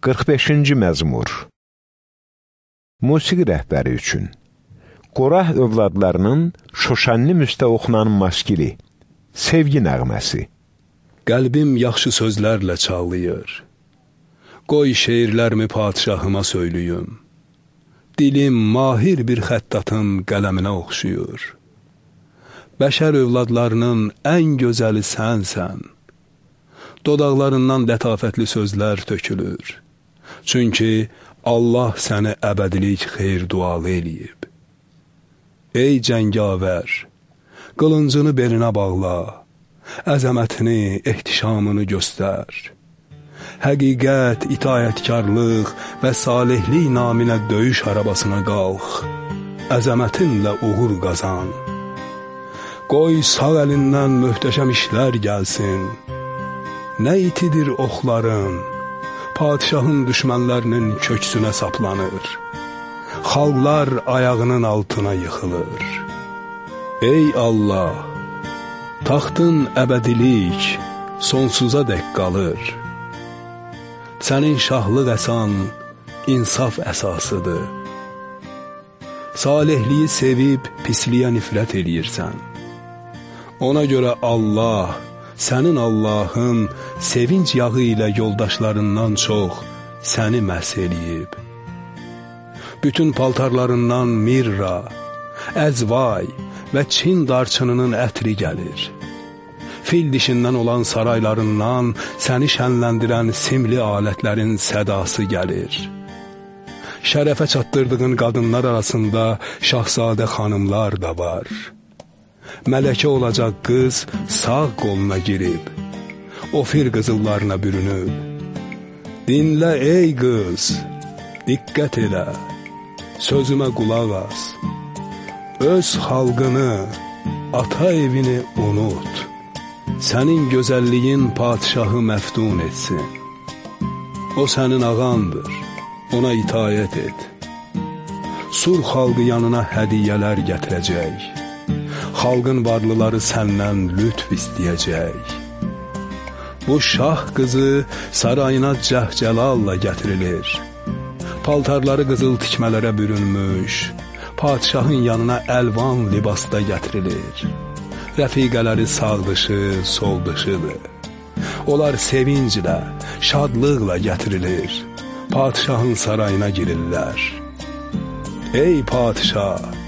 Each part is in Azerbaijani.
45-ci məzmur. Musiqi rəhbəri üçün. Qorah övladlarının Şoşanli müstə oxunan maskili Sevgi nəğməsi. Qəlbim yaxşı sözlərlə çağlayır. Qoy şeirlərimi padişahıma söylüyüm Dilim mahir bir xəttatın qələminə oxşuyur. Bəşər övladlarının ən gözəli sənsən. Dodaqlarından lətafətli sözlər tökülür Çünki Allah səni əbədilik xeyr dualı eləyib. Ey cəngavər, qılıncını belinə bağla, əzəmətini, ehtişamını göstər. Həqiqət, itayətkarlıq və salihlik naminə döyüş arabasına qalx, əzəmətinlə uğur qazan. Qoy sağ əlindən möhtəşəm işlər gəlsin, nə itidir oxların, padişahın düşmənlərinin köksünə saplanır. Xalqlar ayağının altına yıxılır. Ey Allah, taxtın əbədilik sonsuza dək qalır. Sənin şahlıq əsan insaf əsasıdır. Salihliyi sevib pisliyə nifrət eləyirsən. Ona görə Allah sənin Allahın sevinç yağı ilə yoldaşlarından çox səni məhs eləyib. Bütün paltarlarından mirra, əzvay və Çin darçınının ətri gəlir. Fil dişindən olan saraylarından səni şənləndirən simli alətlərin sədası gəlir. Şərəfə çatdırdığın qadınlar arasında şahzadə xanımlar da var.'' Mələkə olacaq qız sağ qoluna girib, ofir qızıllarına bürünüb. Dinlə ey qız, diqqət elə, sözümə qulaq as. Öz xalqını, ata evini unut. Sənin gözəlliyin padişahı məftun etsin. O sənin ağandır, ona itayət et. Sur xalqı yanına hədiyələr gətirəcək xalqın varlıları səndən lütf istəyəcək. Bu şah qızı sarayına cəhcəlalla gətirilir. Paltarları qızıl tikmələrə bürünmüş, padişahın yanına əlvan libasda gətirilir. Rəfiqələri sağ dışı, sol dışıdır. Onlar sevinclə, şadlıqla gətirilir. Padişahın sarayına girirlər. Ey padişah!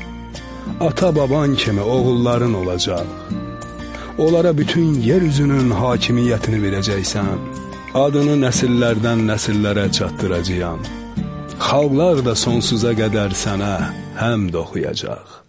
Ata baban kimi oğulların olacaq. Onlara bütün yer üzünün hakimiyyətini verəcəksən. Adını nəsillərdən nəsillərə çatdıracağam. Xalqlar da sonsuza qədər sənə həmd oxuyacaq.